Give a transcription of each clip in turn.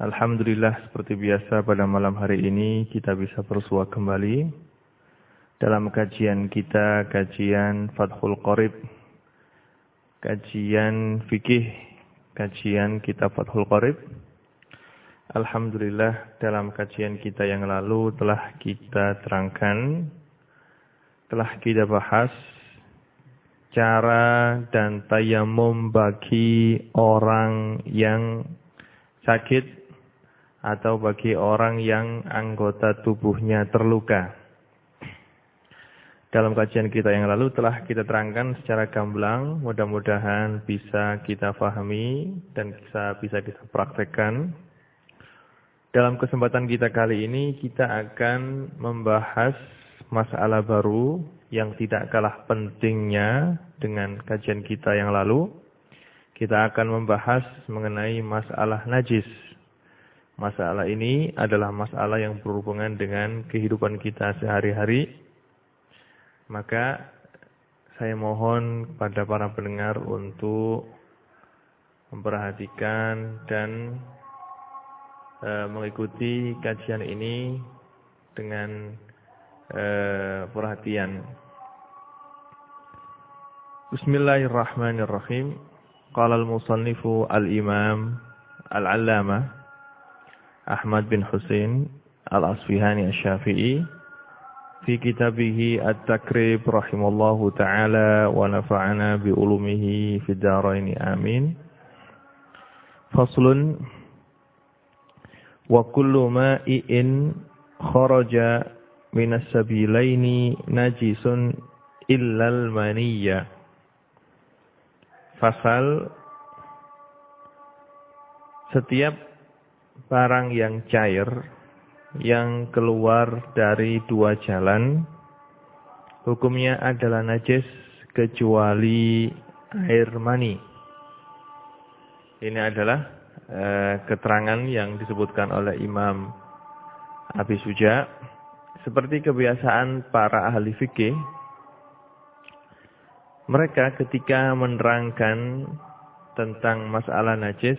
Alhamdulillah seperti biasa pada malam hari ini kita bisa bersua kembali dalam kajian kita, kajian Fathul Qorib, kajian fikih, kajian kitab Fathul Qorib. Alhamdulillah dalam kajian kita yang lalu telah kita terangkan, telah kita bahas cara dan tayamum bagi orang yang sakit atau bagi orang yang anggota tubuhnya terluka. Dalam kajian kita yang lalu telah kita terangkan secara gamblang, mudah-mudahan bisa kita fahami dan bisa bisa kita praktekkan. Dalam kesempatan kita kali ini kita akan membahas masalah baru yang tidak kalah pentingnya dengan kajian kita yang lalu. Kita akan membahas mengenai masalah najis Masalah ini adalah masalah yang berhubungan dengan kehidupan kita sehari-hari. Maka saya mohon kepada para pendengar untuk memperhatikan dan e, mengikuti kajian ini dengan e, perhatian. Bismillahirrahmanirrahim. Qala al-musannifu al-imam al-allamah Ahmad bin Husain Al-Asfihani Asy-Syafi'i fi kitabih At-Takrib rahimallahu taala wa nafa'ana bi ulumihi fid dharain amin. Faslun wa kullu ma'in kharaja minas sabilaini najisun illal maniyya. Fasal setiap barang yang cair yang keluar dari dua jalan hukumnya adalah najis kecuali air mani. Ini adalah eh, keterangan yang disebutkan oleh Imam Abi Suja seperti kebiasaan para ahli fikih mereka ketika menerangkan tentang masalah najis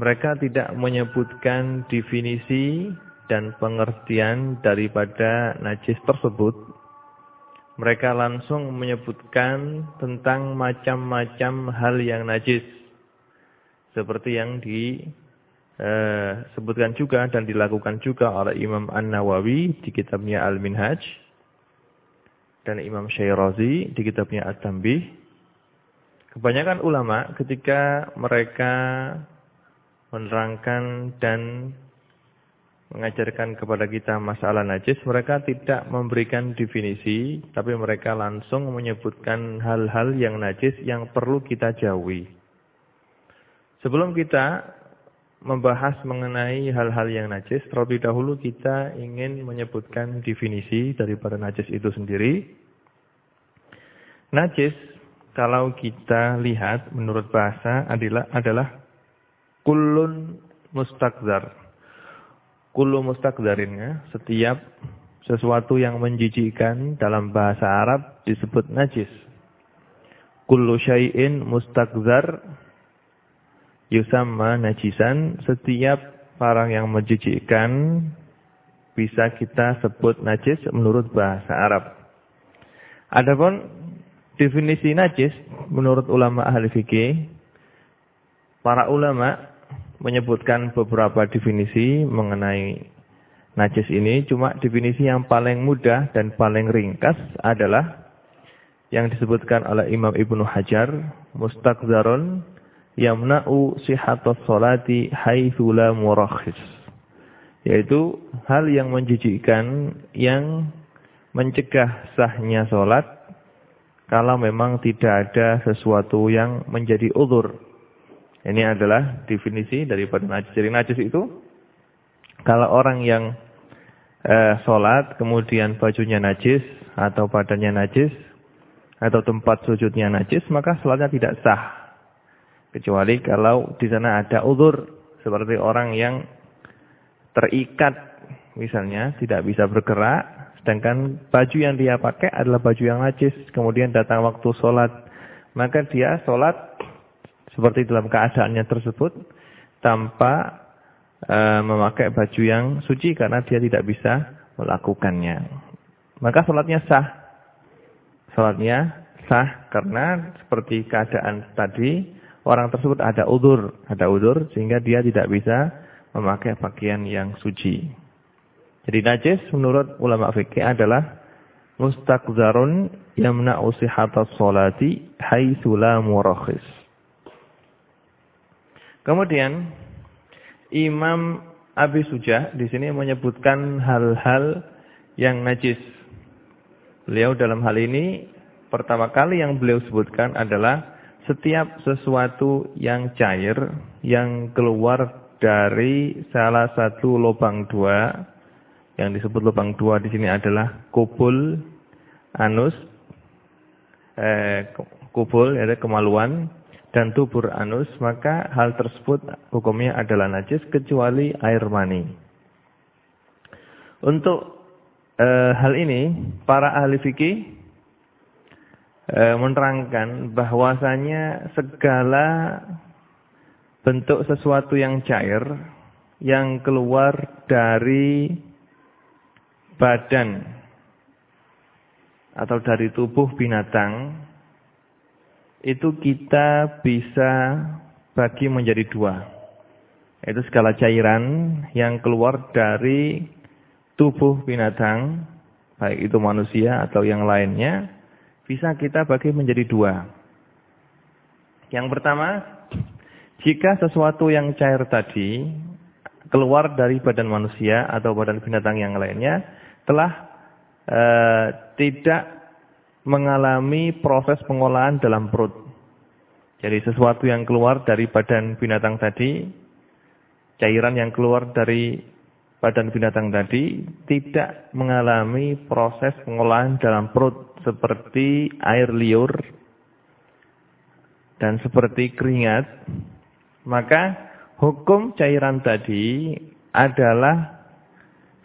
mereka tidak menyebutkan definisi dan pengertian daripada najis tersebut. Mereka langsung menyebutkan tentang macam-macam hal yang najis. Seperti yang disebutkan eh, juga dan dilakukan juga oleh Imam An-Nawawi di kitabnya Al-Minhaj. Dan Imam Syairazi di kitabnya At-Tambih. Kebanyakan ulama ketika mereka menerangkan dan mengajarkan kepada kita masalah najis, mereka tidak memberikan definisi, tapi mereka langsung menyebutkan hal-hal yang najis yang perlu kita jauhi. Sebelum kita membahas mengenai hal-hal yang najis, terlebih dahulu kita ingin menyebutkan definisi daripada najis itu sendiri. Najis, kalau kita lihat menurut bahasa adalah adalah kullun mustakzar. Kullu mustakzarinnya setiap sesuatu yang menjijikkan dalam bahasa Arab disebut najis. Kullu syai'in mustakzar yusamma najisan. Setiap barang yang menjijikkan bisa kita sebut najis menurut bahasa Arab. Adapun definisi najis menurut ulama ahli fikih Para ulama menyebutkan beberapa definisi mengenai najis ini. Cuma definisi yang paling mudah dan paling ringkas adalah yang disebutkan oleh Imam Ibnu Hajar. Mustakzarun yamna'u sihatas salati haithu la murakhis. Yaitu hal yang menjijikkan yang mencegah sahnya solat kalau memang tidak ada sesuatu yang menjadi udur ini adalah definisi daripada najis. Jadi najis itu kalau orang yang eh, sholat, kemudian bajunya najis, atau badannya najis, atau tempat sujudnya najis, maka sholatnya tidak sah. Kecuali kalau di sana ada udur, seperti orang yang terikat, misalnya, tidak bisa bergerak, sedangkan baju yang dia pakai adalah baju yang najis, kemudian datang waktu sholat, maka dia sholat seperti dalam keadaannya tersebut, tanpa e, memakai baju yang suci karena dia tidak bisa melakukannya. Maka sholatnya sah. Sholatnya sah karena seperti keadaan tadi, orang tersebut ada udur. Ada udur sehingga dia tidak bisa memakai pakaian yang suci. Jadi najis menurut ulama fikih adalah mustaqzarun yamna'u sihhatas sholati haitsu la murakhis. Kemudian Imam Abi Sujah di sini menyebutkan hal-hal yang najis. Beliau dalam hal ini pertama kali yang beliau sebutkan adalah setiap sesuatu yang cair yang keluar dari salah satu lubang dua yang disebut lubang dua di sini adalah kubul, anus, eh, kubul, ada kemaluan, dan tubur anus, maka hal tersebut hukumnya adalah najis kecuali air mani. Untuk e, hal ini, para ahli fikih e, menerangkan bahwasanya segala bentuk sesuatu yang cair yang keluar dari badan atau dari tubuh binatang itu kita bisa bagi menjadi dua. Itu segala cairan yang keluar dari tubuh binatang, baik itu manusia atau yang lainnya, bisa kita bagi menjadi dua. Yang pertama, jika sesuatu yang cair tadi keluar dari badan manusia atau badan binatang yang lainnya, telah e, tidak mengalami proses pengolahan dalam perut. Jadi sesuatu yang keluar dari badan binatang tadi, cairan yang keluar dari badan binatang tadi tidak mengalami proses pengolahan dalam perut seperti air liur dan seperti keringat, maka hukum cairan tadi adalah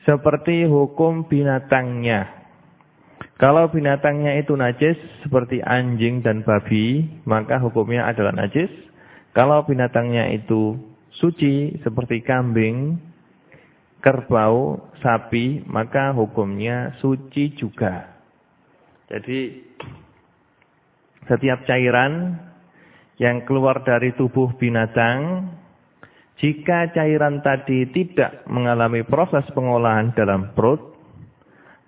seperti hukum binatangnya. Kalau binatangnya itu najis seperti anjing dan babi, maka hukumnya adalah najis. Kalau binatangnya itu suci seperti kambing, kerbau, sapi, maka hukumnya suci juga. Jadi setiap cairan yang keluar dari tubuh binatang, jika cairan tadi tidak mengalami proses pengolahan dalam perut,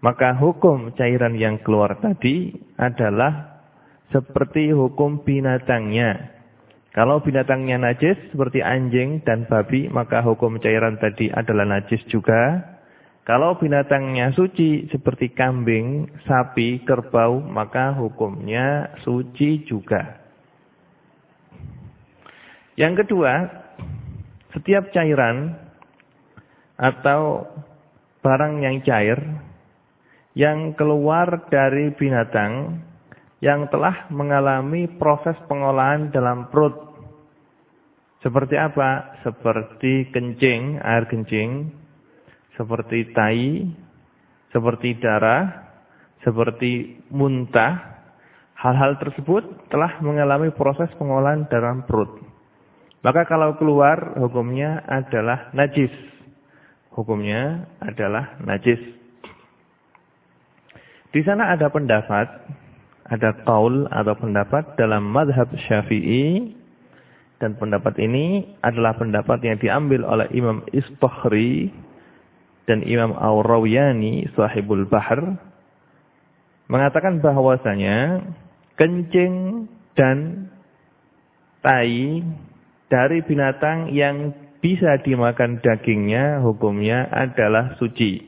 maka hukum cairan yang keluar tadi adalah seperti hukum binatangnya. Kalau binatangnya najis seperti anjing dan babi, maka hukum cairan tadi adalah najis juga. Kalau binatangnya suci seperti kambing, sapi, kerbau, maka hukumnya suci juga. Yang kedua, setiap cairan atau barang yang cair yang keluar dari binatang yang telah mengalami proses pengolahan dalam perut. Seperti apa? Seperti kencing, air kencing, seperti tai, seperti darah, seperti muntah. Hal-hal tersebut telah mengalami proses pengolahan dalam perut. Maka kalau keluar hukumnya adalah najis. Hukumnya adalah najis. Di sana ada pendapat, ada kaul atau pendapat dalam madhab syafi'i. Dan pendapat ini adalah pendapat yang diambil oleh Imam Istakhri dan Imam Awrawiyani sahibul bahar. Mengatakan bahwasanya kencing dan tai dari binatang yang bisa dimakan dagingnya hukumnya adalah suci.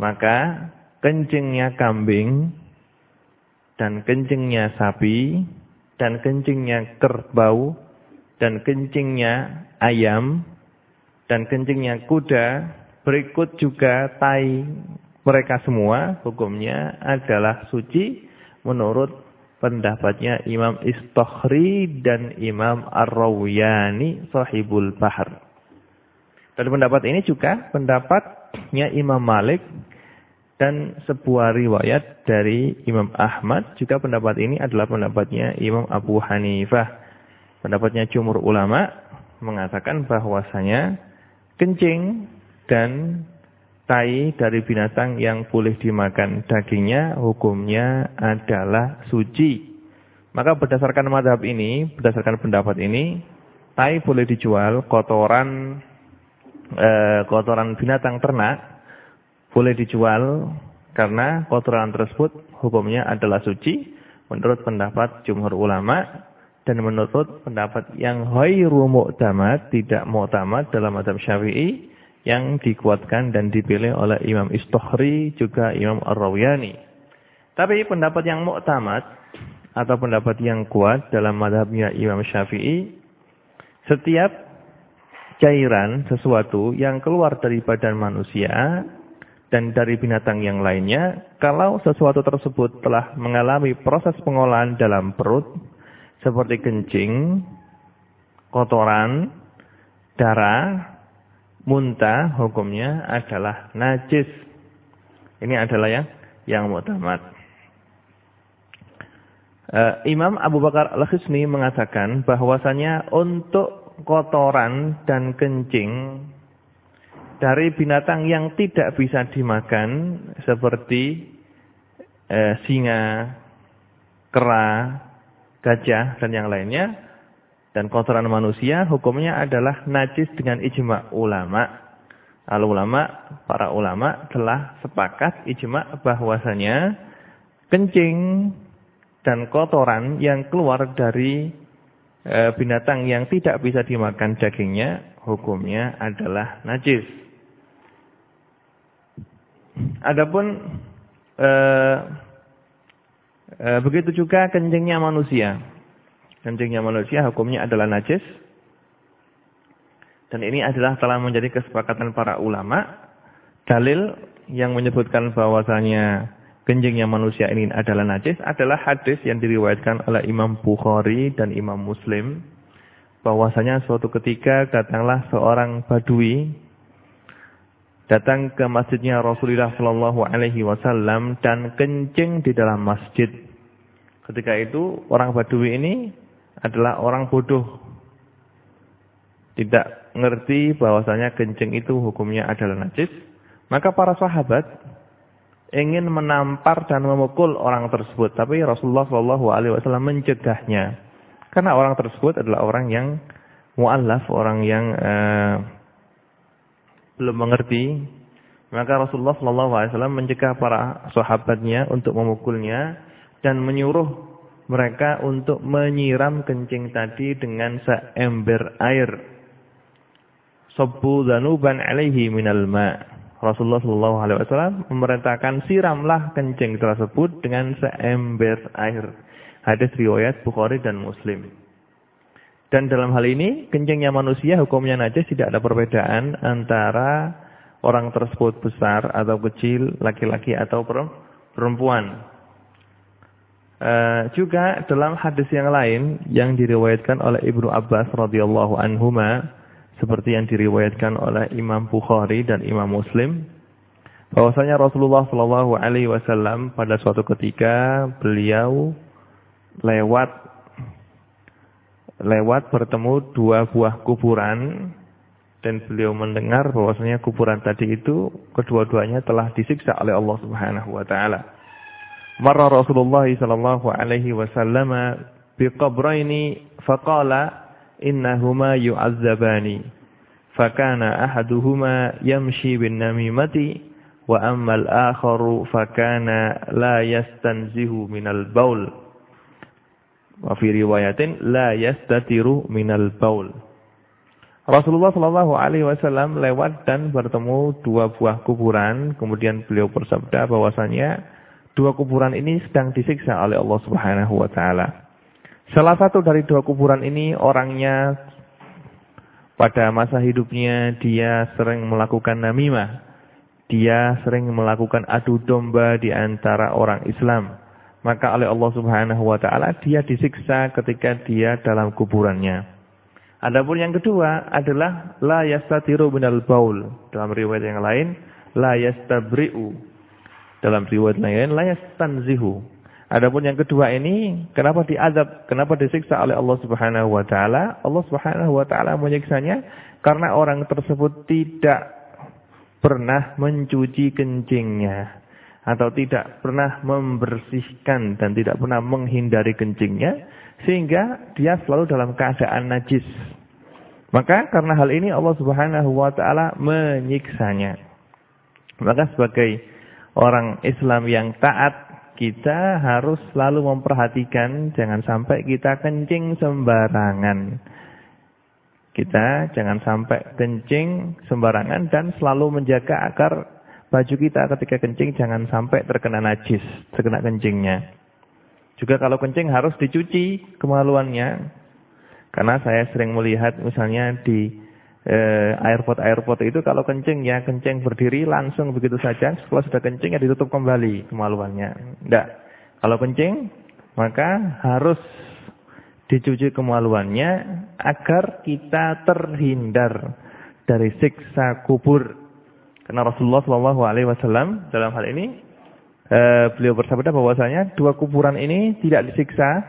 Maka kencingnya kambing dan kencingnya sapi dan kencingnya kerbau dan kencingnya ayam dan kencingnya kuda berikut juga tai mereka semua hukumnya adalah suci menurut pendapatnya Imam Istokhri dan Imam Ar-Rawiyani sahibul bahar. Dan pendapat ini juga pendapatnya Imam Malik dan sebuah riwayat dari Imam Ahmad juga pendapat ini adalah pendapatnya Imam Abu Hanifah. Pendapatnya jumhur ulama mengatakan bahwasanya kencing dan tai dari binatang yang boleh dimakan dagingnya hukumnya adalah suci. Maka berdasarkan madhab ini, berdasarkan pendapat ini, tai boleh dijual, kotoran e, kotoran binatang ternak boleh dijual karena kotoran tersebut hukumnya adalah suci menurut pendapat jumhur ulama dan menurut pendapat yang ghairu mu'tamad, tidak mu'tamad dalam madhab syafi'i yang dikuatkan dan dipilih oleh Imam Istohri juga Imam Ar-Rawiyani. Tapi pendapat yang mu'tamad atau pendapat yang kuat dalam madhabnya Imam Syafi'i, setiap cairan sesuatu yang keluar dari badan manusia dan dari binatang yang lainnya, kalau sesuatu tersebut telah mengalami proses pengolahan dalam perut, seperti kencing, kotoran, darah, muntah hukumnya adalah najis. Ini adalah yang yang mutamad. Uh, Imam Abu Bakar Al-Khisni mengatakan bahwasanya untuk kotoran dan kencing dari binatang yang tidak bisa dimakan seperti uh, singa, kera, gajah dan yang lainnya dan kotoran manusia hukumnya adalah najis dengan ijma ulama. Al ulama, para ulama telah sepakat ijma bahwasanya kencing dan kotoran yang keluar dari e, binatang yang tidak bisa dimakan dagingnya hukumnya adalah najis. Adapun e, e, begitu juga kencingnya manusia kencingnya manusia hukumnya adalah najis. Dan ini adalah telah menjadi kesepakatan para ulama. Dalil yang menyebutkan bahwasanya kencingnya manusia ini adalah najis adalah hadis yang diriwayatkan oleh Imam Bukhari dan Imam Muslim. Bahwasanya suatu ketika datanglah seorang badui datang ke masjidnya Rasulullah Shallallahu Alaihi Wasallam dan kencing di dalam masjid. Ketika itu orang badui ini adalah orang bodoh. Tidak ngerti bahwasanya kencing itu hukumnya adalah najis. Maka para sahabat ingin menampar dan memukul orang tersebut. Tapi Rasulullah SAW mencegahnya. Karena orang tersebut adalah orang yang mu'allaf, orang yang uh, belum mengerti. Maka Rasulullah SAW mencegah para sahabatnya untuk memukulnya dan menyuruh mereka untuk menyiram kencing tadi dengan seember air. Sabbu dhanuban alaihi minal ma' Rasulullah Shallallahu Alaihi Wasallam memerintahkan siramlah kencing tersebut dengan seember air. Hadis riwayat Bukhari dan Muslim. Dan dalam hal ini kencingnya manusia hukumnya najis tidak ada perbedaan antara orang tersebut besar atau kecil, laki-laki atau perempuan. Uh, juga dalam hadis yang lain yang diriwayatkan oleh Ibnu Abbas radhiyallahu anhuma seperti yang diriwayatkan oleh Imam Bukhari dan Imam Muslim bahwasanya Rasulullah Shallallahu alaihi wasallam pada suatu ketika beliau lewat lewat bertemu dua buah kuburan dan beliau mendengar bahwasanya kuburan tadi itu kedua-duanya telah disiksa oleh Allah Subhanahu wa taala. Marra Rasulullah sallallahu alaihi wasallam biqabraini faqala innahuma yu'azzabani. Fakana ahaduhuma yamshi bin namimati wa amma al-akharu fakana la yastanzihu minal baul. Wa fi riwayatin la yastatiru minal baul. Rasulullah Shallallahu Alaihi Wasallam lewat dan bertemu dua buah kuburan. Kemudian beliau bersabda bahwasanya dua kuburan ini sedang disiksa oleh Allah Subhanahu wa taala. Salah satu dari dua kuburan ini orangnya pada masa hidupnya dia sering melakukan namimah. Dia sering melakukan adu domba di antara orang Islam. Maka oleh Allah Subhanahu wa taala dia disiksa ketika dia dalam kuburannya. Adapun yang kedua adalah la yastatiru minal baul. Dalam riwayat yang lain, la yastabri'u. Dalam riwayat lain, la yastanzihu. Adapun yang kedua ini, kenapa diadab, kenapa disiksa oleh Allah Subhanahu wa taala? Allah Subhanahu wa taala menyiksanya karena orang tersebut tidak pernah mencuci kencingnya atau tidak pernah membersihkan dan tidak pernah menghindari kencingnya sehingga dia selalu dalam keadaan najis. Maka karena hal ini Allah Subhanahu wa taala menyiksanya. Maka sebagai orang Islam yang taat kita harus selalu memperhatikan jangan sampai kita kencing sembarangan. Kita jangan sampai kencing sembarangan dan selalu menjaga agar baju kita ketika kencing jangan sampai terkena najis, terkena kencingnya. Juga kalau kencing harus dicuci kemaluannya. Karena saya sering melihat misalnya di eh, airport-airport itu kalau kencing ya kencing berdiri langsung begitu saja. Setelah sudah kencing ya ditutup kembali kemaluannya. Tidak. Kalau kencing maka harus dicuci kemaluannya agar kita terhindar dari siksa kubur. Karena Rasulullah SAW dalam hal ini eh, beliau bersabda bahwasanya dua kuburan ini tidak disiksa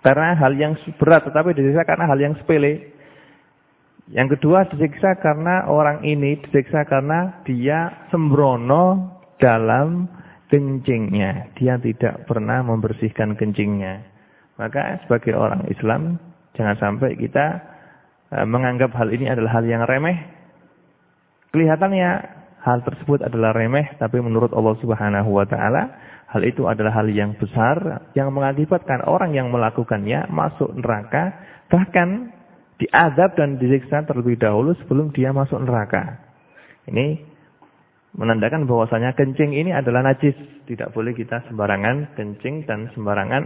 karena hal yang berat, tetapi disiksa karena hal yang sepele. Yang kedua disiksa karena orang ini disiksa karena dia sembrono dalam kencingnya. Dia tidak pernah membersihkan kencingnya. Maka sebagai orang Islam jangan sampai kita e, menganggap hal ini adalah hal yang remeh. Kelihatannya hal tersebut adalah remeh tapi menurut Allah Subhanahu wa taala hal itu adalah hal yang besar yang mengakibatkan orang yang melakukannya masuk neraka bahkan diazab dan disiksa terlebih dahulu sebelum dia masuk neraka. Ini menandakan bahwasanya kencing ini adalah najis. Tidak boleh kita sembarangan kencing dan sembarangan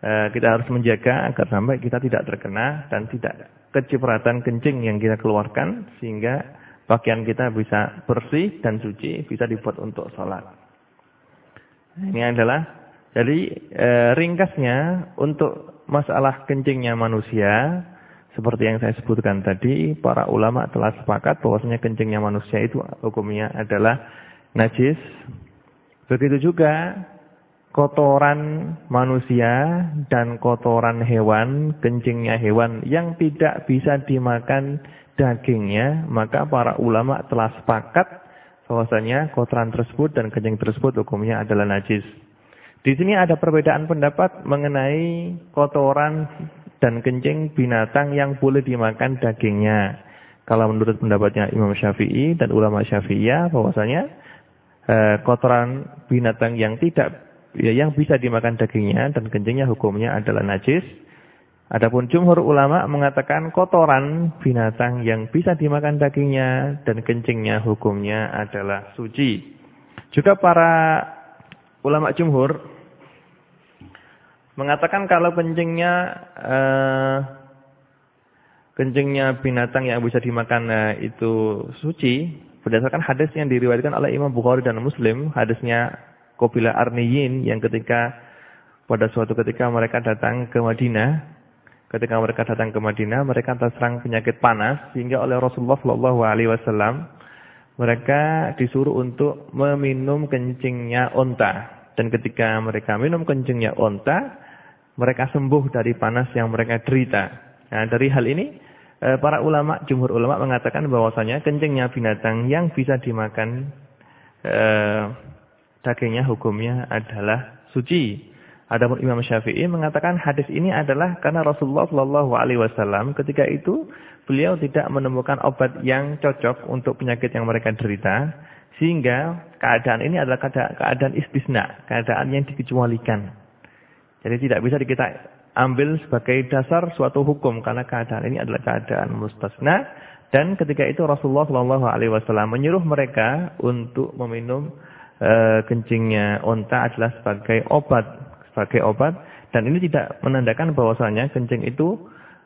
e, kita harus menjaga agar sampai kita tidak terkena dan tidak kecipratan kencing yang kita keluarkan sehingga pakaian kita bisa bersih dan suci, bisa dibuat untuk sholat. Ini adalah jadi e, ringkasnya untuk masalah kencingnya manusia seperti yang saya sebutkan tadi, para ulama telah sepakat bahwasanya kencingnya manusia itu hukumnya adalah najis. Begitu juga kotoran manusia dan kotoran hewan, kencingnya hewan yang tidak bisa dimakan dagingnya, maka para ulama telah sepakat bahwasanya kotoran tersebut dan kencing tersebut hukumnya adalah najis. Di sini ada perbedaan pendapat mengenai kotoran dan kencing binatang yang boleh dimakan dagingnya. Kalau menurut pendapatnya Imam Syafi'i dan ulama Syafi'iyah bahwasanya eh, kotoran binatang yang tidak ya, yang bisa dimakan dagingnya dan kencingnya hukumnya adalah najis. Adapun jumhur ulama mengatakan kotoran binatang yang bisa dimakan dagingnya dan kencingnya hukumnya adalah suci. Juga para ulama jumhur mengatakan kalau kencingnya uh, kencingnya binatang yang bisa dimakan uh, itu suci berdasarkan hadis yang diriwayatkan oleh Imam Bukhari dan Muslim hadisnya Qobila Arniyin yang ketika pada suatu ketika mereka datang ke Madinah ketika mereka datang ke Madinah mereka terserang penyakit panas sehingga oleh Rasulullah Shallallahu alaihi wasallam mereka disuruh untuk meminum kencingnya onta dan ketika mereka minum kencingnya onta mereka sembuh dari panas yang mereka derita. Nah, dari hal ini eh, para ulama, jumhur ulama mengatakan bahwasanya kencingnya binatang yang bisa dimakan eh, dagingnya hukumnya adalah suci. Adapun Imam Syafi'i mengatakan hadis ini adalah karena Rasulullah Shallallahu Alaihi Wasallam ketika itu beliau tidak menemukan obat yang cocok untuk penyakit yang mereka derita, sehingga keadaan ini adalah keadaan istisna, keadaan yang dikecualikan. Jadi tidak bisa kita ambil sebagai dasar suatu hukum karena keadaan ini adalah keadaan mustasna dan ketika itu Rasulullah Shallallahu Alaihi Wasallam menyuruh mereka untuk meminum e, kencingnya onta adalah sebagai obat sebagai obat dan ini tidak menandakan bahwasanya kencing itu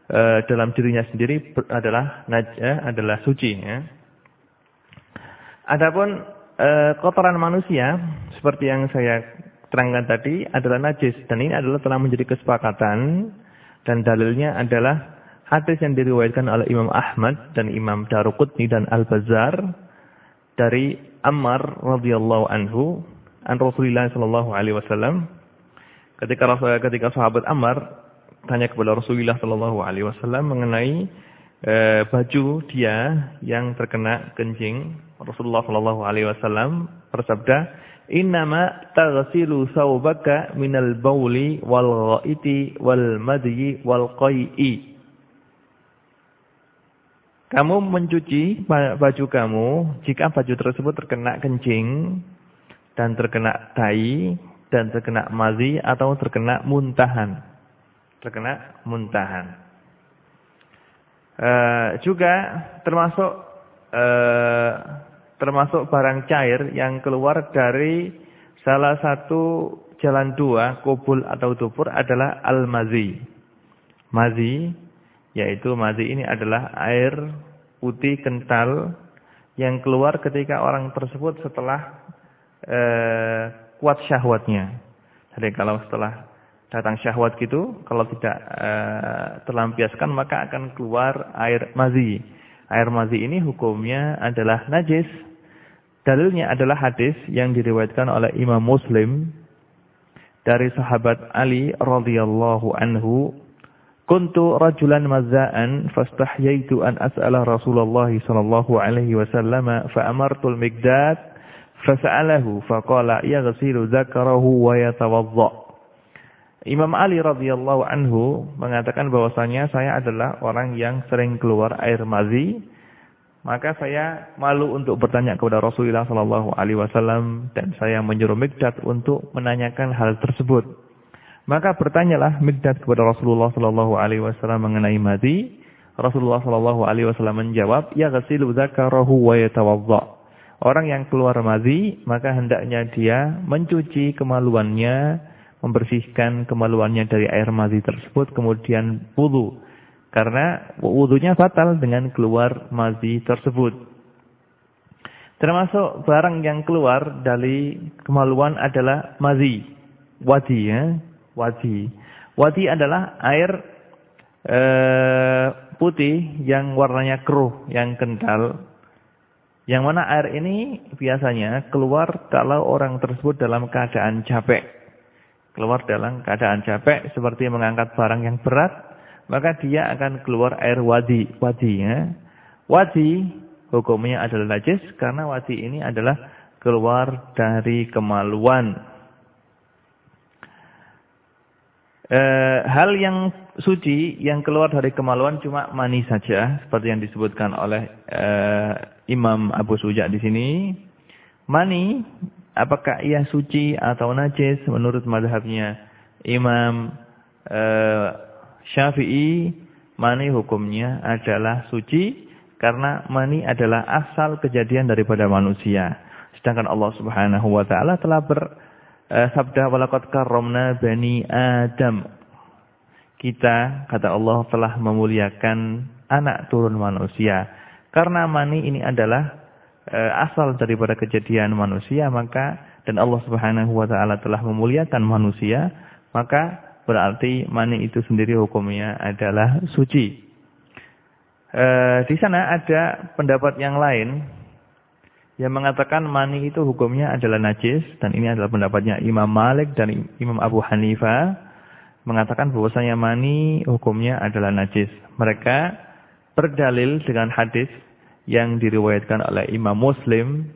e, dalam dirinya sendiri adalah eh, adalah suci ya. Adapun e, kotoran manusia seperti yang saya terangkan tadi adalah najis dan ini adalah telah menjadi kesepakatan dan dalilnya adalah hadis yang diriwayatkan oleh Imam Ahmad dan Imam Daruqutni dan Al-Bazzar dari Ammar radhiyallahu anhu an Rasulullah sallallahu alaihi wasallam ketika ketika sahabat Ammar tanya kepada Rasulullah sallallahu alaihi wasallam mengenai e, baju dia yang terkena kencing. Rasulullah sallallahu alaihi wasallam bersabda, "Innama taghsilu thawbaka minal bauli wal ghaiti wal madyi wal qai'i." Kamu mencuci baju kamu jika baju tersebut terkena kencing dan terkena tai dan terkena mazi atau terkena muntahan terkena muntahan. E, juga termasuk e, termasuk barang cair yang keluar dari salah satu jalan dua, kubul atau tupur adalah al-mazi. Mazi, yaitu mazi ini adalah air putih kental yang keluar ketika orang tersebut setelah e, kuat syahwatnya. Jadi kalau setelah datang syahwat gitu, kalau tidak e, terlampiaskan maka akan keluar air mazi. Air mazi ini hukumnya adalah najis. Dalilnya adalah hadis yang diriwayatkan oleh Imam Muslim dari sahabat Ali radhiyallahu anhu, "Kuntu rajulan mazza'an fastahyaitu an as'ala Rasulullah sallallahu alaihi wasallam fa amartu al-miqdad fas'alahu faqala yaghsilu dzakarahu wa yatawadda." Imam Ali radhiyallahu anhu mengatakan bahwasanya saya adalah orang yang sering keluar air mazi, maka saya malu untuk bertanya kepada Rasulullah sallallahu alaihi wasallam dan saya menyuruh Mikdad untuk menanyakan hal tersebut. Maka bertanyalah Mikdad kepada Rasulullah sallallahu alaihi wasallam mengenai mazi. Rasulullah sallallahu alaihi wasallam menjawab, "Ya ghasilu dzakarahu wa yatawadda." Orang yang keluar mazi, maka hendaknya dia mencuci kemaluannya membersihkan kemaluannya dari air mazi tersebut kemudian wudu. Karena wudunya fatal dengan keluar mazi tersebut. Termasuk barang yang keluar dari kemaluan adalah mazi wadi ya. Wadi. Wadi adalah air e, putih yang warnanya keruh yang kental yang mana air ini biasanya keluar kalau orang tersebut dalam keadaan capek keluar dalam keadaan capek seperti mengangkat barang yang berat, maka dia akan keluar air wadi. Wadi ya. Wadi hukumnya adalah najis karena wadi ini adalah keluar dari kemaluan. E, hal yang suci yang keluar dari kemaluan cuma mani saja seperti yang disebutkan oleh e, Imam Abu Suja di sini. Mani apakah ia suci atau najis menurut madhabnya Imam uh, Syafi'i mani hukumnya adalah suci karena mani adalah asal kejadian daripada manusia sedangkan Allah Subhanahu wa taala telah bersabda uh, walaqad karramna bani Adam kita kata Allah telah memuliakan anak turun manusia karena mani ini adalah e, asal daripada kejadian manusia maka dan Allah Subhanahu wa taala telah memuliakan manusia maka berarti mani itu sendiri hukumnya adalah suci. E, di sana ada pendapat yang lain yang mengatakan mani itu hukumnya adalah najis dan ini adalah pendapatnya Imam Malik dan Imam Abu Hanifah mengatakan bahwasanya mani hukumnya adalah najis. Mereka berdalil dengan hadis yang diriwayatkan oleh Imam Muslim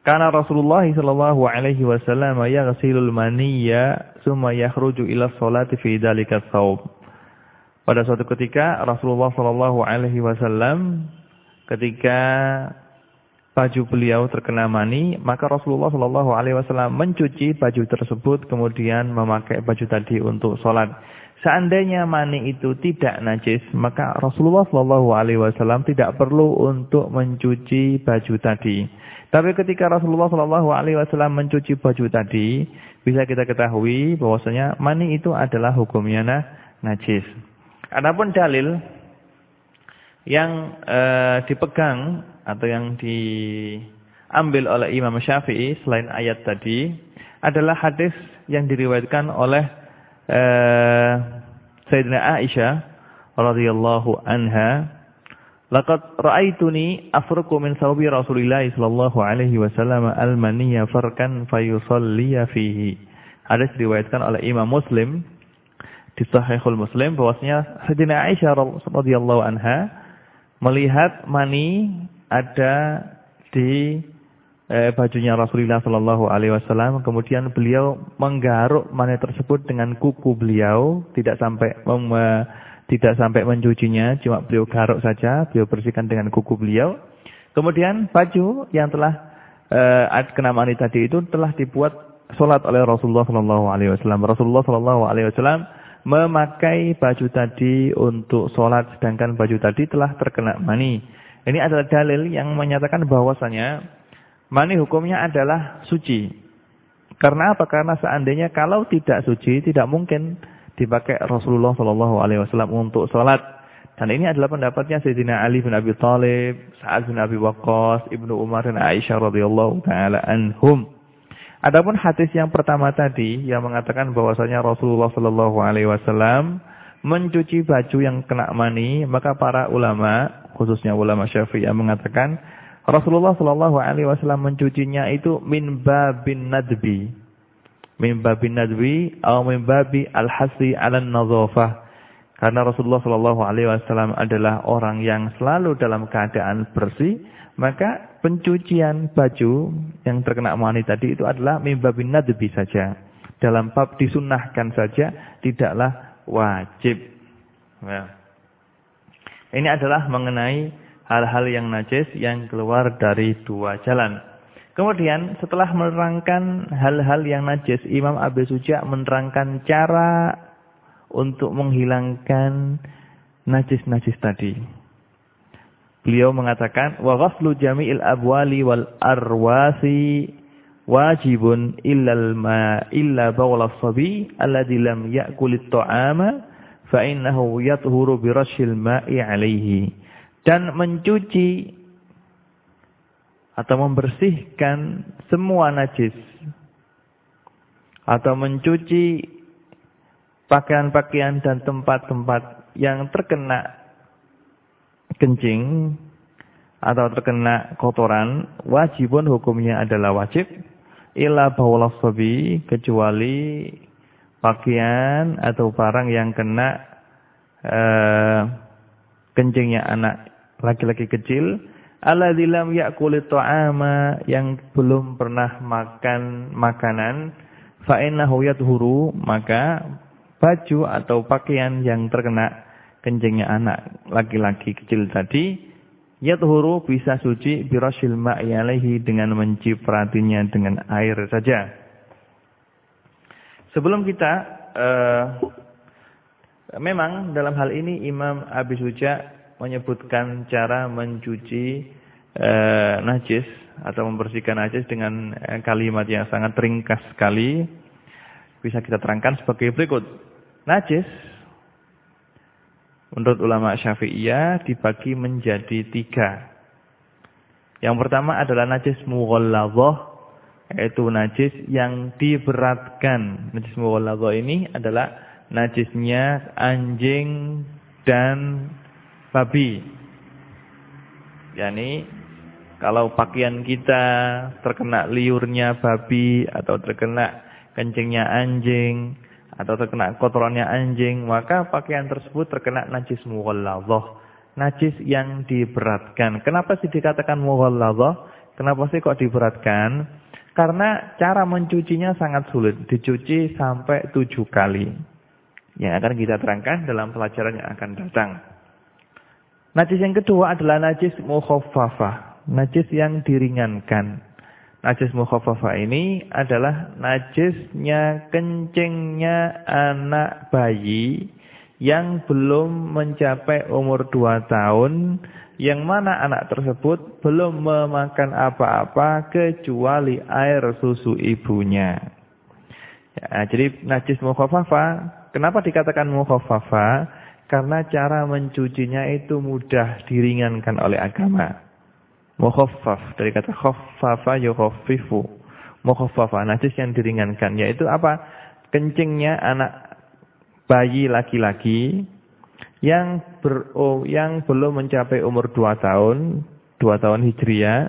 karena Rasulullah sallallahu alaihi wasallam yaghsilul maniyya tsumma yakhruju ila sholati fi dzalika tsawb. Pada suatu ketika Rasulullah sallallahu alaihi wasallam ketika baju beliau terkena mani, maka Rasulullah sallallahu alaihi wasallam mencuci baju tersebut kemudian memakai baju tadi untuk sholat. Seandainya mani itu tidak najis, maka Rasulullah Shallallahu Alaihi Wasallam tidak perlu untuk mencuci baju tadi. Tapi ketika Rasulullah Shallallahu Alaihi Wasallam mencuci baju tadi, bisa kita ketahui bahwasanya mani itu adalah hukumnya najis. Adapun dalil yang e, dipegang atau yang diambil oleh Imam Syafi'i selain ayat tadi adalah hadis yang diriwayatkan oleh e, Sayyidina Aisyah radhiyallahu anha Laqad ra'aituni afruqu min sawbi Rasulillah sallallahu alaihi wasallam al-maniyya farkan fayusalliya fihi. Hadis diriwayatkan oleh Imam Muslim di Sahihul Muslim bahwasanya Sayyidina Aisyah radhiyallahu anha melihat mani ada di eh, bajunya Rasulullah sallallahu alaihi wasallam. Kemudian beliau menggaruk mani tersebut dengan kuku beliau tidak sampai mem, tidak sampai mencucinya cuma beliau garuk saja beliau bersihkan dengan kuku beliau. Kemudian baju yang telah eh, kena mani tadi itu telah dibuat salat oleh Rasulullah sallallahu alaihi wasallam. Rasulullah sallallahu alaihi wasallam memakai baju tadi untuk sholat sedangkan baju tadi telah terkena mani. Ini adalah dalil yang menyatakan bahwasanya mani hukumnya adalah suci. Karena apa? Karena seandainya kalau tidak suci tidak mungkin dipakai Rasulullah Shallallahu Alaihi Wasallam untuk sholat. Dan ini adalah pendapatnya Sayyidina Ali bin Abi Thalib, Sa'ad bin Abi Waqqas, Ibnu Umar dan Aisyah radhiyallahu taala anhum. Adapun hadis yang pertama tadi yang mengatakan bahwasanya Rasulullah Shallallahu alaihi wasallam mencuci baju yang kena mani, maka para ulama, khususnya ulama Syafi'i yang mengatakan Rasulullah Shallallahu alaihi wasallam mencucinya itu min babin nadbi. Min babin nadbi atau min babi al-hasi 'ala nadhafah. Karena Rasulullah Shallallahu alaihi wasallam adalah orang yang selalu dalam keadaan bersih, maka pencucian baju yang terkena mani tadi itu adalah mimbabin nadbi saja. Dalam bab disunahkan saja, tidaklah wajib. Ya. Ini adalah mengenai hal-hal yang najis yang keluar dari dua jalan. Kemudian setelah menerangkan hal-hal yang najis, Imam Abi Suja menerangkan cara untuk menghilangkan najis-najis tadi. Beliau mengatakan wa ghaslu jami'il abwali wal arwasi wajibun illal ma illa bawl as-sabi alladhi lam ya'kul at-ta'ama fa innahu yathuru bi rasyil ma'i 'alayhi dan mencuci atau membersihkan semua najis atau mencuci pakaian-pakaian dan tempat-tempat yang terkena kencing atau terkena kotoran, wajibun hukumnya adalah wajib. Ila baulah sabi, kecuali pakaian atau barang yang kena uh, kencingnya anak laki-laki kecil. Alladzi lam ya'kul ta'ama yang belum pernah makan makanan fa innahu yadhuru maka baju atau pakaian yang terkena kencingnya anak laki-laki kecil tadi, yatuhuru bisa suci birasil ma'i alaihi dengan mencipratinya dengan air saja. Sebelum kita, uh, memang dalam hal ini Imam Abi Suja menyebutkan cara mencuci uh, najis atau membersihkan najis dengan eh, kalimat yang sangat ringkas sekali. Bisa kita terangkan sebagai berikut. Najis Menurut ulama syafi'iyah dibagi menjadi tiga. Yang pertama adalah najis mughalladhah yaitu najis yang diberatkan. Najis mughalladhah ini adalah najisnya anjing dan babi. Yani kalau pakaian kita terkena liurnya babi atau terkena kencingnya anjing atau terkena kotorannya anjing, maka pakaian tersebut terkena najis mughalladhah. Najis yang diberatkan. Kenapa sih dikatakan mughalladhah? Kenapa sih kok diberatkan? Karena cara mencucinya sangat sulit. Dicuci sampai tujuh kali. Yang akan kita terangkan dalam pelajaran yang akan datang. Najis yang kedua adalah najis mukhaffafah. Najis yang diringankan. Najis mukhafafah ini adalah najisnya kencingnya anak bayi yang belum mencapai umur dua tahun, yang mana anak tersebut belum memakan apa-apa kecuali air susu ibunya. Ya, jadi najis mukhafafah, kenapa dikatakan mukhafafah? karena cara mencucinya itu mudah diringankan oleh agama. Mukhaffaf dari kata khaffafa yukhaffifu. Mukhaffafa najis yang diringankan yaitu apa? Kencingnya anak bayi laki-laki yang ber, oh, yang belum mencapai umur 2 tahun, 2 tahun Hijriah,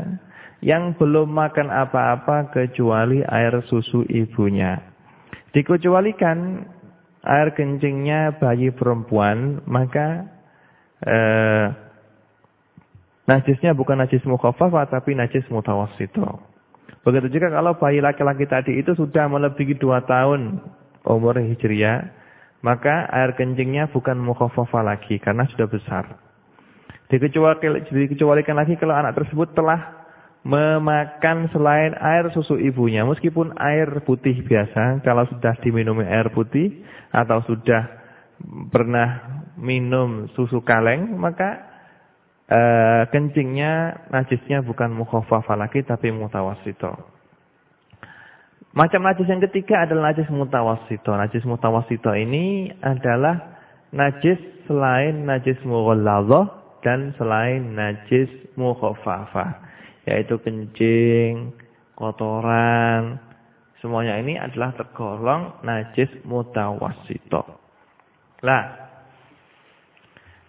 yang belum makan apa-apa kecuali air susu ibunya. Dikecualikan air kencingnya bayi perempuan, maka eh, najisnya bukan najis mukhaffafah tapi najis mutawassito. Begitu juga kalau bayi laki-laki tadi itu sudah melebihi 2 tahun umur Hijriah, maka air kencingnya bukan mukhaffafah lagi karena sudah besar. Dikecualikan lagi kalau anak tersebut telah memakan selain air susu ibunya. Meskipun air putih biasa, kalau sudah diminumi air putih atau sudah pernah minum susu kaleng, maka e, kencingnya najisnya bukan mukhaffafah lagi tapi mutawassito. Macam najis yang ketiga adalah najis mutawasito. Najis mutawasito ini adalah najis selain najis mughalladhah dan selain najis mukhafafah. Yaitu kencing, kotoran, semuanya ini adalah tergolong najis mutawasito. Lah,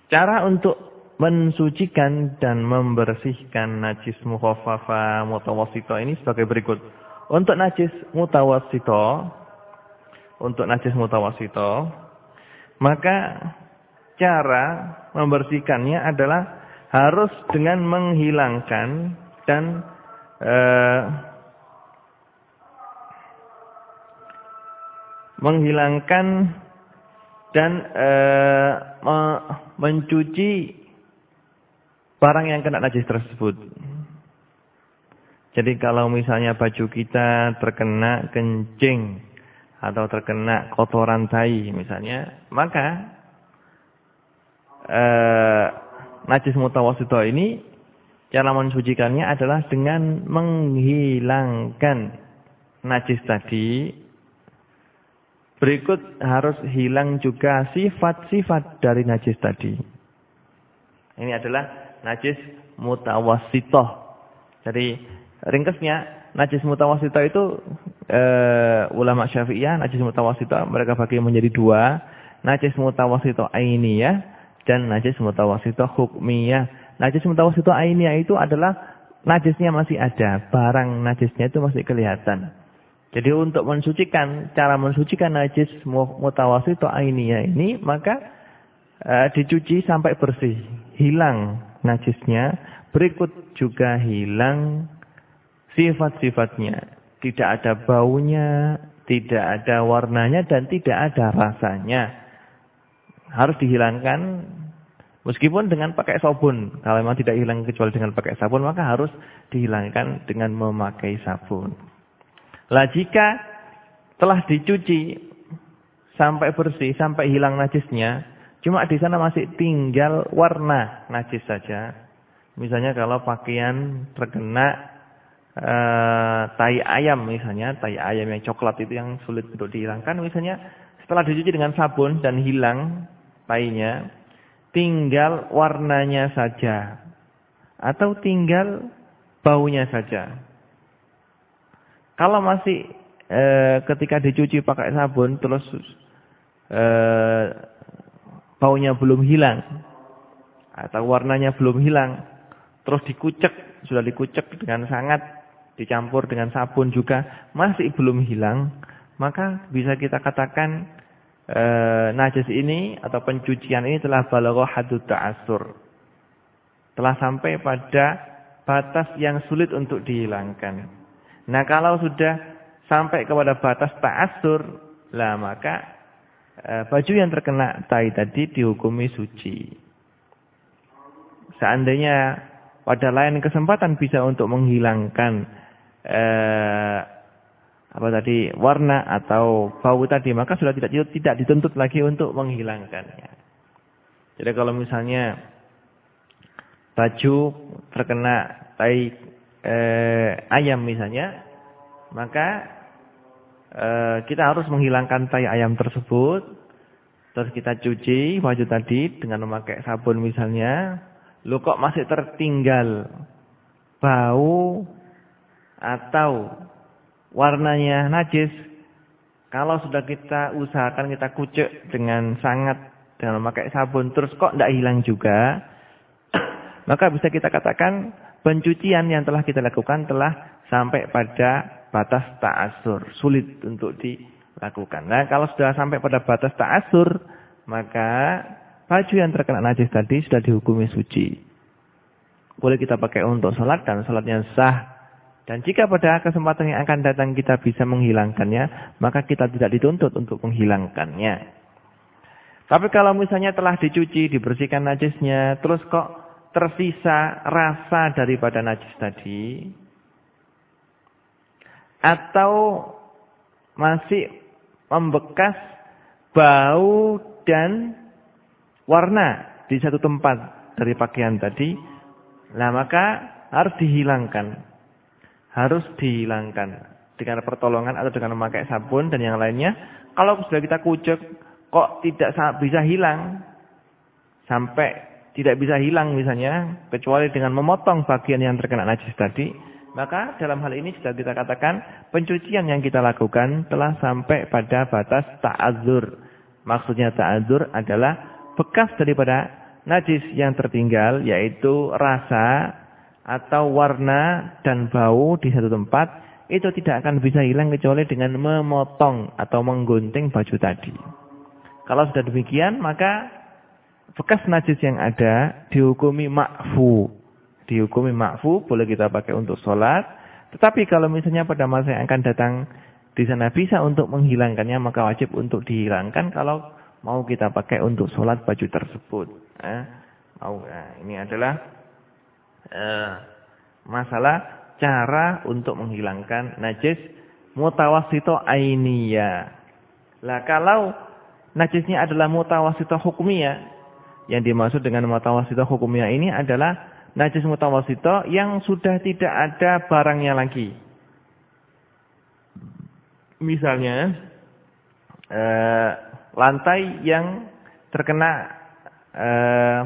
cara untuk mensucikan dan membersihkan najis mukhafafah mutawasito ini sebagai berikut. Untuk najis mutawasito, untuk najis mutawasito, maka cara membersihkannya adalah harus dengan menghilangkan dan eh, menghilangkan dan eh, me mencuci barang yang kena najis tersebut. Jadi kalau misalnya baju kita terkena kencing atau terkena kotoran tai misalnya, maka eh, najis mutawasito ini cara mensucikannya adalah dengan menghilangkan najis tadi. Berikut harus hilang juga sifat-sifat dari najis tadi. Ini adalah najis mutawasito. Jadi Ringkasnya, najis mutawasita itu uh, ulama syafi'iyah, najis mutawasita mereka bagi menjadi dua. Najis mutawasita ainiyah dan najis mutawasita hukmiyah. Najis mutawasita ainiyah itu adalah najisnya masih ada, barang najisnya itu masih kelihatan. Jadi untuk mensucikan, cara mensucikan najis mutawasita ainiyah ini, maka uh, dicuci sampai bersih, hilang najisnya, berikut juga hilang sifat-sifatnya. Tidak ada baunya, tidak ada warnanya, dan tidak ada rasanya. Harus dihilangkan meskipun dengan pakai sabun. Kalau memang tidak hilang kecuali dengan pakai sabun, maka harus dihilangkan dengan memakai sabun. Lah jika telah dicuci sampai bersih, sampai hilang najisnya, cuma di sana masih tinggal warna najis saja. Misalnya kalau pakaian terkena uh, tai ayam misalnya, tai ayam yang coklat itu yang sulit untuk dihilangkan misalnya, setelah dicuci dengan sabun dan hilang tainya, tinggal warnanya saja atau tinggal baunya saja. Kalau masih e, ketika dicuci pakai sabun terus e, baunya belum hilang atau warnanya belum hilang, terus dikucek, sudah dikucek dengan sangat dicampur dengan sabun juga masih belum hilang, maka bisa kita katakan e, najis ini atau pencucian ini telah balagha hadud ta'assur. Telah sampai pada batas yang sulit untuk dihilangkan. Nah, kalau sudah sampai kepada batas ta'assur, lah maka baju yang terkena tai tadi dihukumi suci. Seandainya pada lain kesempatan bisa untuk menghilangkan eh, apa tadi warna atau bau tadi maka sudah tidak tidak dituntut lagi untuk menghilangkannya. Jadi kalau misalnya baju terkena tai eh, ayam misalnya, maka eh, kita harus menghilangkan tai ayam tersebut Terus kita cuci baju tadi dengan memakai sabun misalnya. Lu kok masih tertinggal bau atau warnanya najis. Kalau sudah kita usahakan kita kucek dengan sangat dengan memakai sabun terus kok tidak hilang juga. Maka bisa kita katakan pencucian yang telah kita lakukan telah sampai pada batas ta'asur. Sulit untuk dilakukan. Nah kalau sudah sampai pada batas ta'asur, maka baju yang terkena najis tadi sudah dihukumi suci. Boleh kita pakai untuk sholat dan sholatnya sah. Dan jika pada kesempatan yang akan datang kita bisa menghilangkannya, maka kita tidak dituntut untuk menghilangkannya. Tapi kalau misalnya telah dicuci, dibersihkan najisnya, terus kok tersisa rasa daripada najis tadi, atau masih membekas bau dan warna di satu tempat dari pakaian tadi, nah maka harus dihilangkan. Harus dihilangkan dengan pertolongan atau dengan memakai sabun dan yang lainnya. Kalau sudah kita kucek kok tidak bisa hilang sampai tidak bisa hilang misalnya kecuali dengan memotong bagian yang terkena najis tadi, maka dalam hal ini sudah kita katakan pencucian yang kita lakukan telah sampai pada batas ta'adzur. Maksudnya ta'adzur adalah bekas daripada najis yang tertinggal yaitu rasa atau warna dan bau di satu tempat itu tidak akan bisa hilang kecuali dengan memotong atau menggunting baju tadi. Kalau sudah demikian maka bekas najis yang ada dihukumi makfu dihukumi makfu, boleh kita pakai untuk sholat. Tetapi kalau misalnya pada masa yang akan datang di sana bisa untuk menghilangkannya, maka wajib untuk dihilangkan kalau mau kita pakai untuk sholat baju tersebut. Eh, mau, nah, ini adalah eh, masalah cara untuk menghilangkan najis mutawasito ainiyah. Lah kalau najisnya adalah mutawasito hukumiyah, yang dimaksud dengan mutawasito hukumiyah ini adalah najis mutawasito yang sudah tidak ada barangnya lagi. Misalnya eh, lantai yang terkena eh,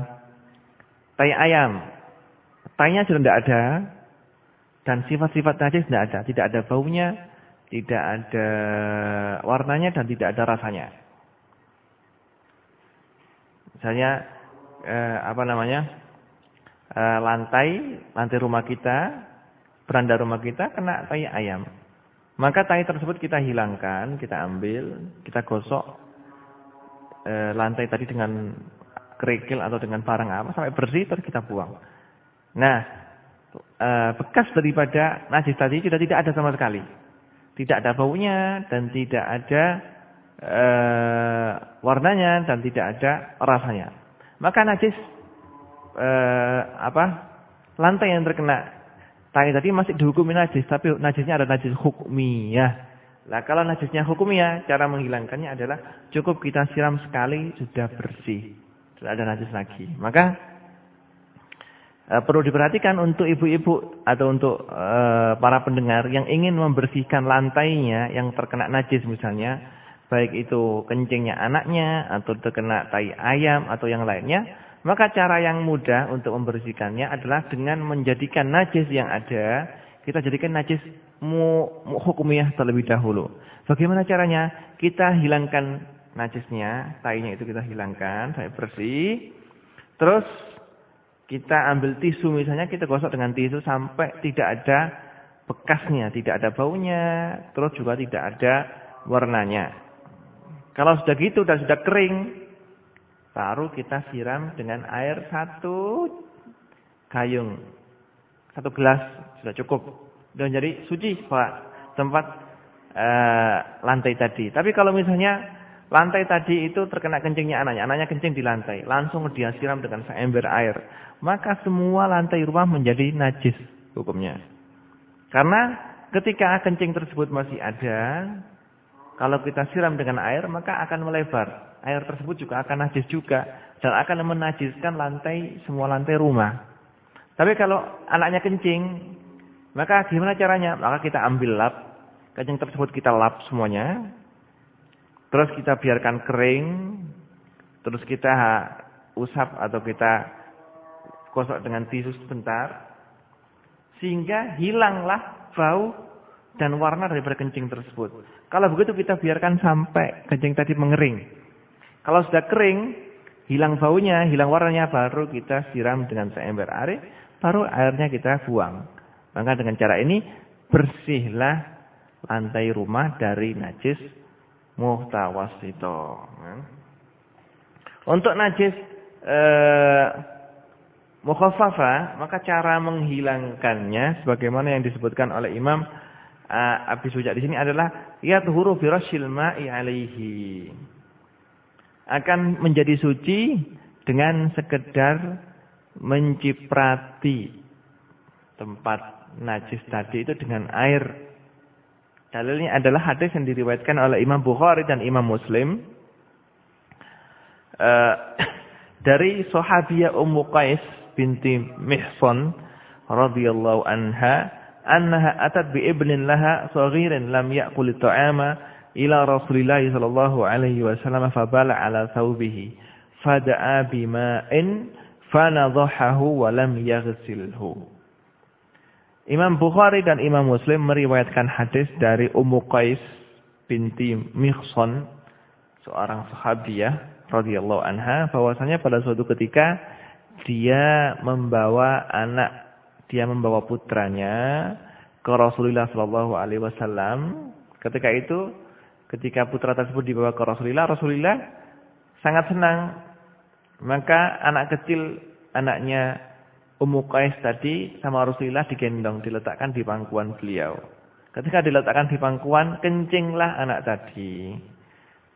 tai ayam. Tainya sudah tidak ada dan sifat-sifat najis tidak ada, tidak ada baunya, tidak ada warnanya dan tidak ada rasanya. Misalnya eh, apa namanya? Uh, lantai, lantai rumah kita, beranda rumah kita kena tai ayam. Maka tai tersebut kita hilangkan, kita ambil, kita gosok uh, lantai tadi dengan kerikil atau dengan barang apa sampai bersih terus kita buang. Nah, uh, bekas daripada najis tadi sudah tidak ada sama sekali. Tidak ada baunya dan tidak ada uh, warnanya dan tidak ada rasanya. Maka najis eh, apa lantai yang terkena tai tadi masih dihukumi najis, tapi najisnya ada najis hukmiyah. Nah kalau najisnya hukumnya, cara menghilangkannya adalah cukup kita siram sekali sudah bersih, tidak ada najis lagi. Maka eh, perlu diperhatikan untuk ibu-ibu atau untuk eh, para pendengar yang ingin membersihkan lantainya yang terkena najis misalnya, baik itu kencingnya anaknya atau terkena tai ayam atau yang lainnya, maka cara yang mudah untuk membersihkannya adalah dengan menjadikan najis yang ada, kita jadikan najis mu, hukumiyah terlebih dahulu. Bagaimana caranya? Kita hilangkan najisnya, tainya itu kita hilangkan, sampai bersih. Terus kita ambil tisu misalnya, kita gosok dengan tisu sampai tidak ada bekasnya, tidak ada baunya, terus juga tidak ada warnanya. Kalau sudah gitu dan sudah kering, Baru kita siram dengan air satu kayung. Satu gelas sudah cukup. Dan jadi suci Pak tempat uh, lantai tadi. Tapi kalau misalnya lantai tadi itu terkena kencingnya anaknya. Anaknya kencing di lantai. Langsung dia siram dengan seember air. Maka semua lantai rumah menjadi najis hukumnya. Karena ketika kencing tersebut masih ada, kalau kita siram dengan air maka akan melebar air tersebut juga akan najis juga dan akan menajiskan lantai semua lantai rumah. Tapi kalau anaknya kencing, maka gimana caranya? Maka kita ambil lap, kencing tersebut kita lap semuanya, terus kita biarkan kering, terus kita usap atau kita gosok dengan tisu sebentar sehingga hilanglah bau dan warna daripada kencing tersebut. Kalau begitu kita biarkan sampai kencing tadi mengering. Kalau sudah kering, hilang baunya, hilang warnanya, baru kita siram dengan seember air, baru airnya kita buang. Maka dengan cara ini bersihlah lantai rumah dari najis muhtawasito. Untuk najis eh, mukhaffafa, maka cara menghilangkannya sebagaimana yang disebutkan oleh Imam uh, Abi Suja di sini adalah yadhuru bi rasyil ma'i alaihi. Akan menjadi suci dengan sekedar menciprati tempat najis tadi itu dengan air. Dalilnya adalah hadis yang diriwayatkan oleh Imam Bukhari dan Imam Muslim. Uh, dari sahabiyah Ummu Qais binti Mihsan radhiyallahu anha annaha atat bi ibnin laha saghirin lam ya'kul ta'ama ila Rasulillah sallallahu alaihi wasallam fabala ala thawbihi fada'a bima'in fanadhahahu wa lam yaghsilhu Imam Bukhari dan Imam Muslim meriwayatkan hadis dari Ummu Qais binti Mihsan seorang sahabiah radhiyallahu anha bahwasanya pada suatu ketika dia membawa anak, dia membawa putranya ke Rasulullah Shallallahu Alaihi Wasallam. Ketika itu, ketika putra tersebut dibawa ke Rasulullah, Rasulullah sangat senang. Maka anak kecil, anaknya Ummu Qais tadi sama Rasulullah digendong, diletakkan di pangkuan beliau. Ketika diletakkan di pangkuan, kencinglah anak tadi.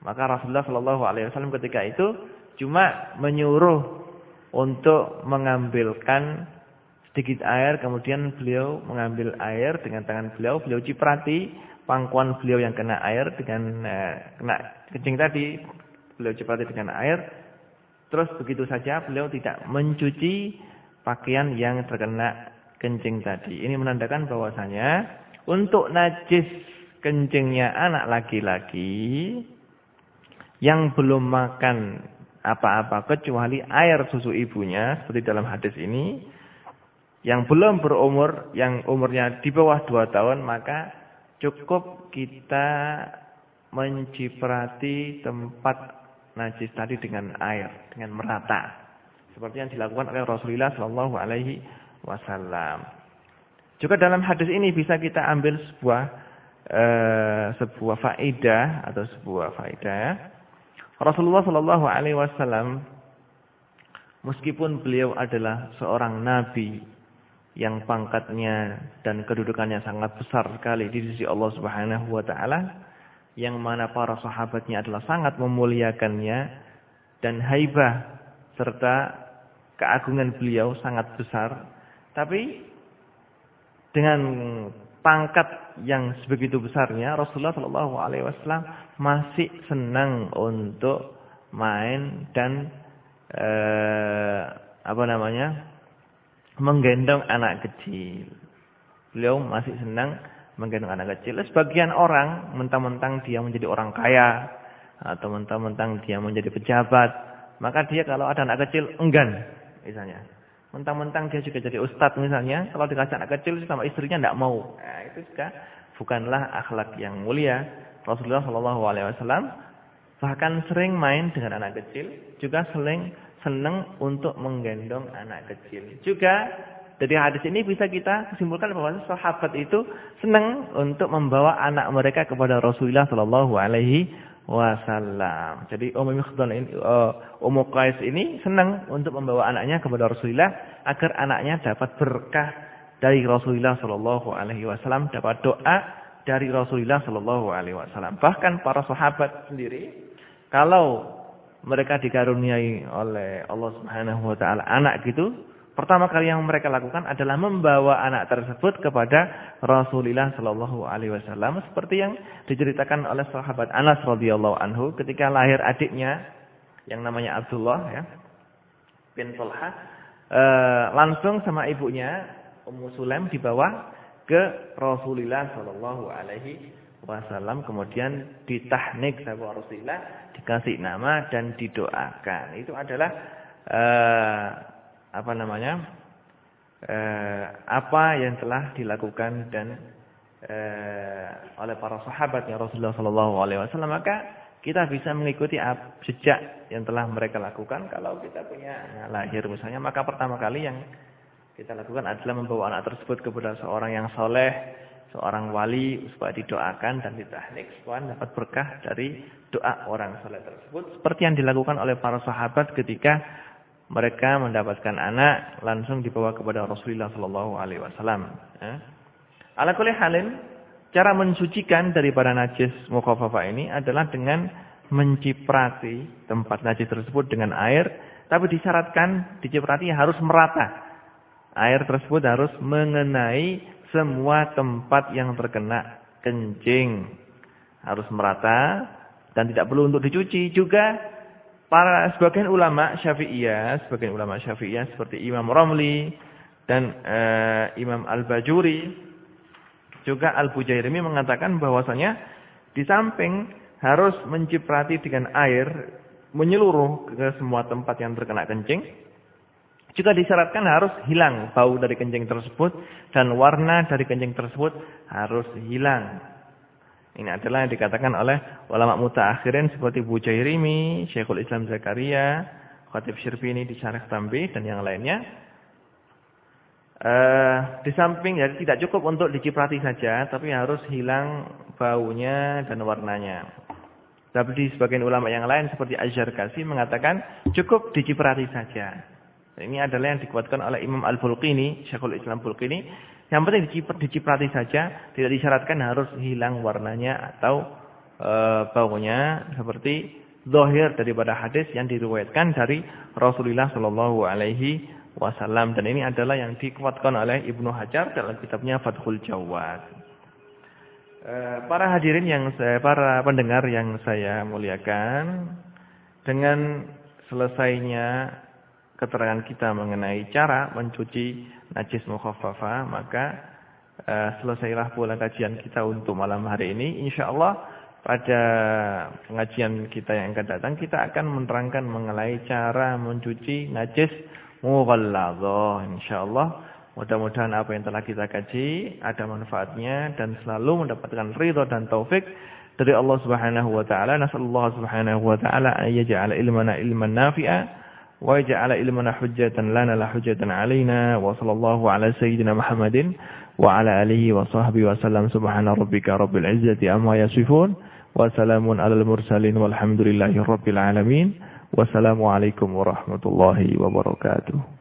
Maka Rasulullah Shallallahu Alaihi Wasallam ketika itu cuma menyuruh untuk mengambilkan sedikit air, kemudian beliau mengambil air dengan tangan beliau, beliau ciprati pangkuan beliau yang kena air dengan eh, kena kencing tadi, beliau ciprati dengan air. Terus begitu saja beliau tidak mencuci pakaian yang terkena kencing tadi. Ini menandakan bahwasanya untuk najis kencingnya anak laki-laki yang belum makan apa-apa kecuali air susu ibunya seperti dalam hadis ini yang belum berumur yang umurnya di bawah dua tahun maka cukup kita menciprati tempat najis tadi dengan air dengan merata. Seperti yang dilakukan oleh Rasulullah Shallallahu Alaihi Wasallam. Juga dalam hadis ini bisa kita ambil sebuah uh, sebuah faedah atau sebuah faedah Rasulullah Shallallahu Alaihi Wasallam meskipun beliau adalah seorang nabi yang pangkatnya dan kedudukannya sangat besar sekali di sisi Allah Subhanahu Wa Taala, yang mana para sahabatnya adalah sangat memuliakannya dan haibah serta keagungan beliau sangat besar, tapi dengan pangkat yang sebegitu besarnya Rasulullah Shallallahu Alaihi Wasallam masih senang untuk main dan eh, apa namanya menggendong anak kecil. Beliau masih senang menggendong anak kecil. Sebagian orang mentang-mentang dia menjadi orang kaya atau mentang-mentang dia menjadi pejabat, maka dia kalau ada anak kecil enggan misalnya. Mentang-mentang dia juga jadi ustadz misalnya, kalau dikasih anak kecil sama istrinya tidak mau. Nah, itu juga bukanlah akhlak yang mulia. Rasulullah Shallallahu Alaihi Wasallam bahkan sering main dengan anak kecil, juga sering senang untuk menggendong anak kecil. Juga dari hadis ini bisa kita simpulkan bahwa sahabat itu senang untuk membawa anak mereka kepada Rasulullah Shallallahu Alaihi wasallam. Jadi Ummu Mikhdal ini uh, Ummu Qais ini senang untuk membawa anaknya kepada Rasulullah agar anaknya dapat berkah dari Rasulullah sallallahu alaihi wasallam, dapat doa dari Rasulullah sallallahu alaihi wasallam. Bahkan para sahabat sendiri kalau mereka dikaruniai oleh Allah Subhanahu wa taala. Anak gitu, Pertama kali yang mereka lakukan adalah membawa anak tersebut kepada Rasulullah Shallallahu Alaihi Wasallam, seperti yang diceritakan oleh sahabat Anas radhiyallahu anhu ketika lahir adiknya yang namanya Abdullah ya bin Talha e, langsung sama ibunya Ummu Sulaim dibawa ke Rasulullah Shallallahu Alaihi wasallam kemudian ditahnik sama Rasulullah dikasih nama dan didoakan. Itu adalah uh, apa namanya? Uh, apa yang telah dilakukan dan uh, oleh para sahabat yang Rasulullah sallallahu alaihi wasallam maka kita bisa mengikuti sejak yang telah mereka lakukan. Kalau kita punya lahir misalnya, maka pertama kali yang kita lakukan adalah membawa anak tersebut kepada seorang yang soleh, seorang wali, supaya didoakan dan ditahnik, supaya dapat berkah dari doa orang soleh tersebut. Seperti yang dilakukan oleh para sahabat ketika mereka mendapatkan anak, langsung dibawa kepada Rasulullah Sallallahu Alaihi Wasallam. Ya. Ala halin, Cara mensucikan daripada najis mukhafafah ini adalah dengan menciprati tempat najis tersebut dengan air, tapi disyaratkan diciprati harus merata. Air tersebut harus mengenai semua tempat yang terkena kencing. Harus merata dan tidak perlu untuk dicuci. Juga para sebagian ulama Syafi'iyah, sebagian ulama Syafi'iyah seperti Imam Romli dan uh, Imam Al-Bajuri juga Al-Bujairimi mengatakan bahwasanya di samping harus menciprati dengan air menyeluruh ke semua tempat yang terkena kencing. Juga disyaratkan harus hilang bau dari kencing tersebut dan warna dari kencing tersebut harus hilang. Ini adalah yang dikatakan oleh ulama mutaakhirin seperti Bujairimi, Syekhul Islam Zakaria, Khatib Syirpini di Syarah Tambih dan yang lainnya. Uh, di samping ya tidak cukup untuk diciprati saja, tapi harus hilang baunya dan warnanya. Tapi di sebagian ulama yang lain seperti Ajar Kasi mengatakan cukup diciprati saja. Ini adalah yang dikuatkan oleh Imam Al-Bulqini, Syekhul Islam Bulqini. Yang penting diciprati saja, tidak disyaratkan harus hilang warnanya atau uh, baunya seperti zahir daripada hadis yang diriwayatkan dari Rasulullah Shallallahu alaihi wasallam dan ini adalah yang dikuatkan oleh Ibnu Hajar dalam kitabnya Fathul Jawad. Eh, para hadirin yang saya, para pendengar yang saya muliakan, dengan selesainya keterangan kita mengenai cara mencuci najis mukhaffafa, maka uh, selesailah pula kajian kita untuk malam hari ini. Insyaallah pada pengajian kita yang akan datang kita akan menerangkan mengenai cara mencuci najis mughalladhah insyaallah mudah-mudahan apa yang telah kita kaji ada manfaatnya dan selalu mendapatkan ridha dan taufik dari Allah Subhanahu wa taala nasallahu subhanahu wa taala an yaj'ala ilmana ilman nafi'a ilmana hujjatan lana la hujjatan alaina wa sallallahu ala sayyidina Muhammadin wa ala alihi wa sahbihi wa sallam. Subhana rabbika rabbil izzati amma yasifun. Wa salamun alal mursalin walhamdulillahi rabbil alamin. Wassalamualaikum warahmatullahi wabarakatuh.